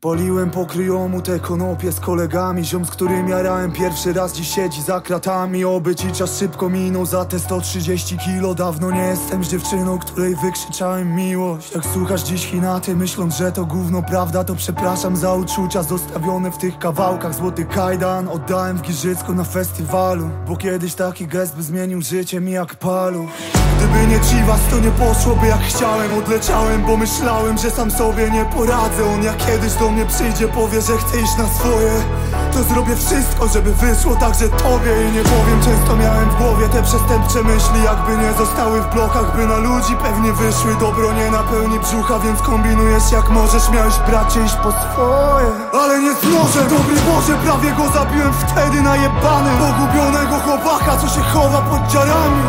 Paliłem po kryjomu te konopie z kolegami Ziom, z którym jarałem pierwszy raz dziś siedzi za kratami. Oby ci czas szybko minął za te 130 kilo. Dawno nie jestem z dziewczyną, której wykrzyczałem miłość. Jak słuchasz dziś hinaty myśląc, że to gówno prawda To przepraszam za uczucia zostawione w tych kawałkach. Złoty kajdan oddałem w Giżycku na festiwalu Bo kiedyś taki gest by zmienił życie mi jak palu. Gdyby nie Chivas to nie poszłoby jak chciałem. Odleciałem, bo myślałem, że sam sobie nie poradzę. On jak kiedyś mnie przyjdzie, powie, że chce iść na swoje. To zrobię wszystko, żeby wyszło także tobie I nie powiem, często miałem w głowie te przestępcze myśli Jakby nie zostały w blokach, by na ludzi pewnie wyszły. Dobro nie napełni brzucha, więc kombinujesz jak możesz. Miałeś bracie iść po swoje. Ale nie znoszę, dobry Boże, prawie go zabiłem wtedy najebany. Pogubionego chłopaka, co się chowa pod dziarami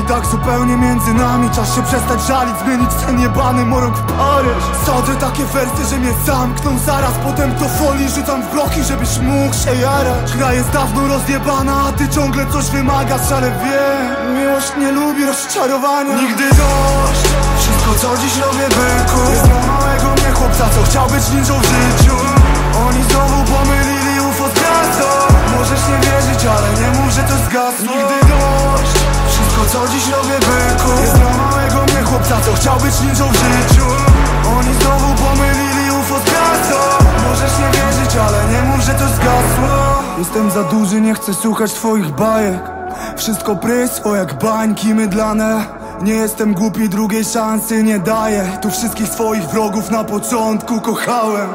i tak zupełnie między nami. Czas się przestać żalić, zmienić ten jebany morok w Paryż Sadzę takie wersy, że mnie zamkną zaraz. Potem to folii rzucam w bloki, żebyś mógł się jarać. Gra jest dawno rozjebana, a ty ciągle coś wymagasz Ale wiem, miłość nie lubi rozczarowania. Nigdy dość, wszystko co dziś robię byku. Jest małego mnie chłopca, co chciał być ninją w życiu. Oni znowu pomylili UFO z gwiazdą. Możesz nie wierzyć, ale nie mów, że to zgasło chciał być ninją w życiu. Oni znowu pomylili UFO z gwiazdą Możesz nie wierzyć, ale nie mów, że to zgasło. Jestem za duży, nie chcę słuchać twoich bajek. Wszystko prysło jak bańki mydlane. Nie jestem głupi, drugiej szansy nie daję. Tu wszystkich swoich wrogów na początku kochałem.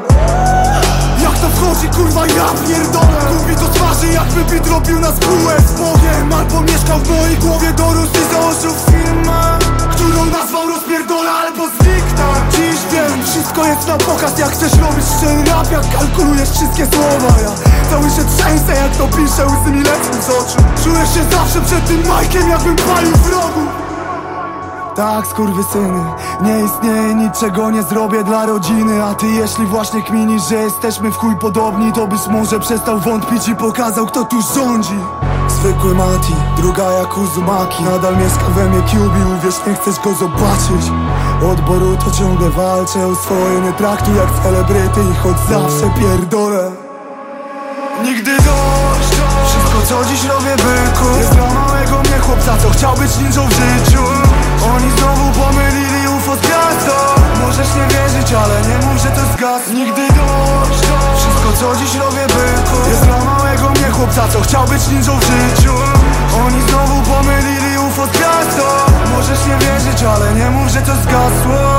Jak to wchodzi, kurwa, ja pierdolę. Gubi to twarzy, jakby bit robił nas bułę z Bogiem Albo mieszkał w mojej głowie, dorósł i założył firmę. Którą wszystko na pokaz Jak chcesz robić szczery rap, jak kalkulujesz wszystkie słowa. Ja cały się trzęsę, jak to piszę, łzy mi lecą z oczu. Czuję się zawsze przed tym majkiem, jakbym palił wrogu tak, skurwysyny Nie istnieje nic, czego nie zrobię dla rodziny. A ty jeśli właśnie kminisz, że jesteśmy w chuj podobni To byś może przestał wątpić i pokazał, kto tu rządzi. Zwykły Mati, druga jak Uzumaki Nadal mieszka we mnie Cubi, uwierz, nie chcesz go zobaczyć Od Boruto ciągle walczę o swoje Nie traktuj jak celebryty i choć zawsze pierdolę. Nigdy dość Wszystko co dziś robię byku. Jest dla małego mnie chłopca, co chciał być ninją w życiu. Oni znowu pomylili UFO z gwiazdą. Możesz nie wierzyć, ale nie mów, że to zgasło Nigdy dość Wszystko co dziś robię byku. Jest dla małego mnie chłopca, co chciał być ninją w życiu. Oni znowu pomylili UFO z gwiazdą że to zgasło